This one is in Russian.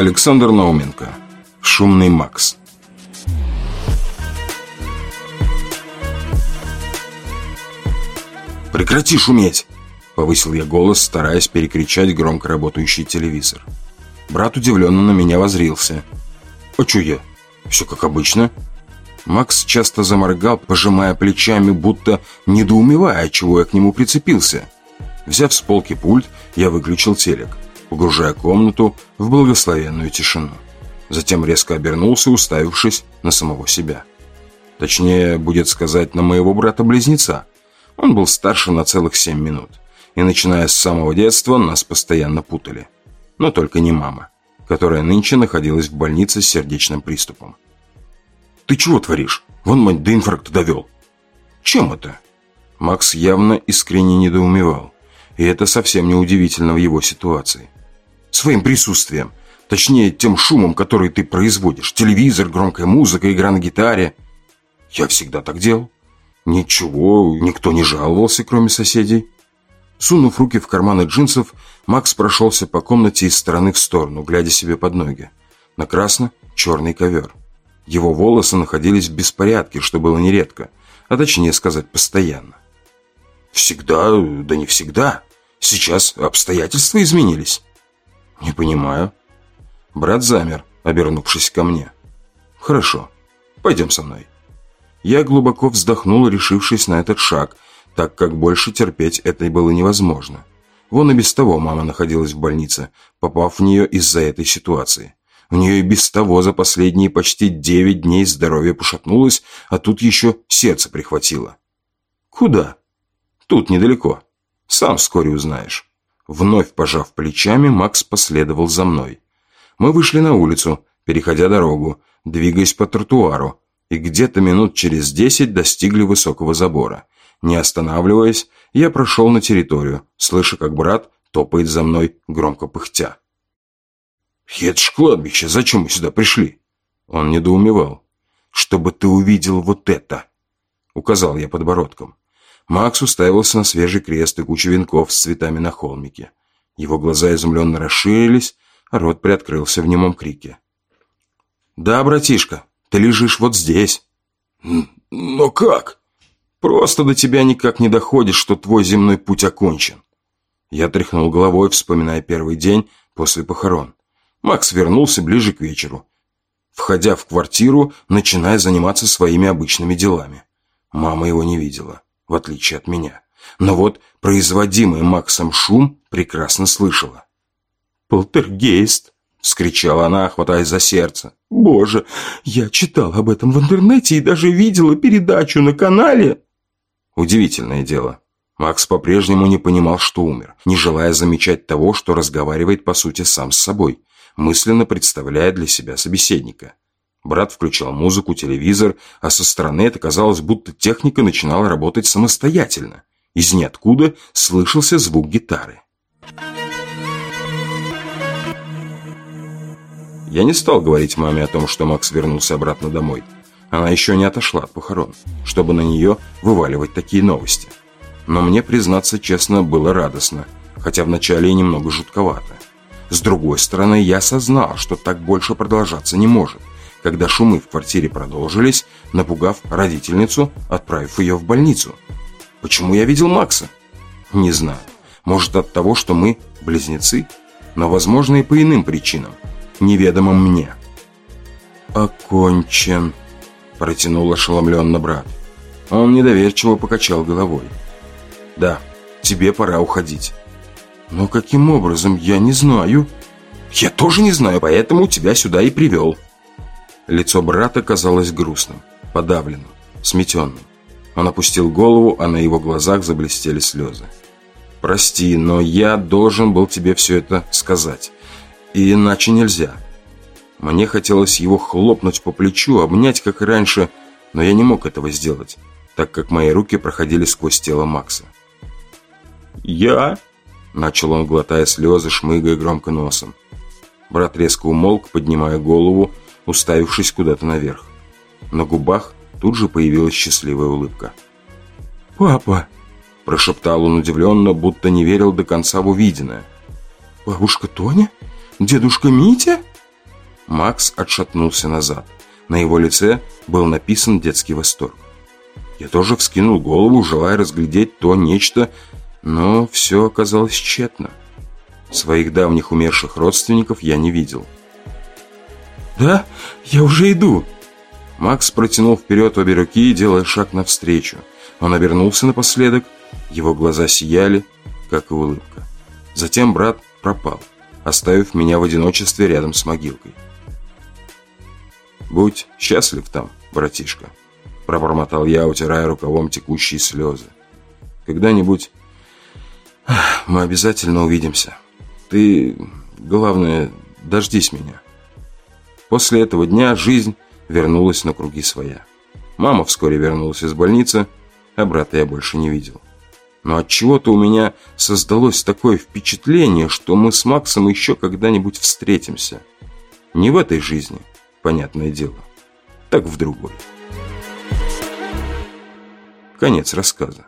Александр Науменко. Шумный Макс. «Прекрати шуметь!» – повысил я голос, стараясь перекричать громко работающий телевизор. Брат удивленно на меня возрился. «А чё я? Все как обычно». Макс часто заморгал, пожимая плечами, будто недоумевая, чего я к нему прицепился. Взяв с полки пульт, я выключил телек, погружая комнату в благословенную тишину. Затем резко обернулся, уставившись на самого себя. Точнее, будет сказать, на моего брата-близнеца. Он был старше на целых семь минут. И начиная с самого детства нас постоянно путали. Но только не мама, которая нынче находилась в больнице с сердечным приступом. «Ты чего творишь? Вон мать до инфаркта довел». «Чем это?» Макс явно искренне недоумевал. И это совсем не удивительно в его ситуации. «Своим присутствием. Точнее, тем шумом, который ты производишь. Телевизор, громкая музыка, игра на гитаре. Я всегда так делал. Ничего, никто не жаловался, кроме соседей. Сунув руки в карманы джинсов, Макс прошелся по комнате из стороны в сторону, глядя себе под ноги. На красно-черный ковер. Его волосы находились в беспорядке, что было нередко, а точнее сказать, постоянно. «Всегда, да не всегда. Сейчас обстоятельства изменились». «Не понимаю», Брат замер, обернувшись ко мне. «Хорошо, пойдем со мной». Я глубоко вздохнул, решившись на этот шаг, так как больше терпеть это было невозможно. Вон и без того мама находилась в больнице, попав в нее из-за этой ситуации. У нее и без того за последние почти девять дней здоровье пошатнулось, а тут еще сердце прихватило. «Куда?» «Тут недалеко. Сам вскоре узнаешь». Вновь пожав плечами, Макс последовал за мной. Мы вышли на улицу, переходя дорогу, двигаясь по тротуару, и где-то минут через десять достигли высокого забора. Не останавливаясь, я прошел на территорию, слыша, как брат топает за мной, громко пыхтя. «Это ж кладбище, зачем мы сюда пришли?» Он недоумевал. «Чтобы ты увидел вот это!» Указал я подбородком. Макс уставился на свежий крест и кучу венков с цветами на холмике. Его глаза изумленно расширились, Рот приоткрылся в немом крике. «Да, братишка, ты лежишь вот здесь». «Но как?» «Просто до тебя никак не доходит, что твой земной путь окончен». Я тряхнул головой, вспоминая первый день после похорон. Макс вернулся ближе к вечеру, входя в квартиру, начиная заниматься своими обычными делами. Мама его не видела, в отличие от меня. Но вот производимый Максом шум прекрасно слышала. «Полтергейст!» — вскричала она, хватаясь за сердце. «Боже, я читал об этом в интернете и даже видела передачу на канале!» Удивительное дело. Макс по-прежнему не понимал, что умер, не желая замечать того, что разговаривает, по сути, сам с собой, мысленно представляя для себя собеседника. Брат включал музыку, телевизор, а со стороны это казалось, будто техника начинала работать самостоятельно. Из ниоткуда слышался звук гитары. Я не стал говорить маме о том, что Макс вернулся обратно домой. Она еще не отошла от похорон, чтобы на нее вываливать такие новости. Но мне, признаться честно, было радостно, хотя вначале и немного жутковато. С другой стороны, я осознал, что так больше продолжаться не может, когда шумы в квартире продолжились, напугав родительницу, отправив ее в больницу. Почему я видел Макса? Не знаю. Может от того, что мы близнецы? Но возможно и по иным причинам неведомым мне. «Окончен», – протянул ошеломленно брат. Он недоверчиво покачал головой. «Да, тебе пора уходить». «Но каким образом, я не знаю». «Я тоже не знаю, поэтому тебя сюда и привел». Лицо брата казалось грустным, подавленным, сметенным. Он опустил голову, а на его глазах заблестели слезы. «Прости, но я должен был тебе все это сказать. И иначе нельзя. Мне хотелось его хлопнуть по плечу, обнять, как и раньше, но я не мог этого сделать, так как мои руки проходили сквозь тело Макса. «Я?» – начал он, глотая слезы, шмыгая громко носом. Брат резко умолк, поднимая голову, уставившись куда-то наверх. На губах тут же появилась счастливая улыбка. «Папа!» – прошептал он удивленно, будто не верил до конца в увиденное. «Бабушка Тоня? Дедушка Митя?» Макс отшатнулся назад. На его лице был написан детский восторг. Я тоже вскинул голову, желая разглядеть то нечто, но все оказалось тщетно. Своих давних умерших родственников я не видел. «Да, я уже иду!» Макс протянул вперед обе руки, делая шаг навстречу. Он обернулся напоследок, его глаза сияли, как и улыбка. Затем брат пропал, оставив меня в одиночестве рядом с могилкой. «Будь счастлив там, братишка», – пробормотал я, утирая рукавом текущие слезы. «Когда-нибудь мы обязательно увидимся. Ты, главное, дождись меня». После этого дня жизнь вернулась на круги своя. Мама вскоре вернулась из больницы, а брата я больше не видел. Но от чего то у меня создалось такое впечатление, что мы с Максом еще когда-нибудь встретимся. Не в этой жизни, понятное дело, так в другой. Конец рассказа.